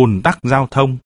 ùn tắc giao thông,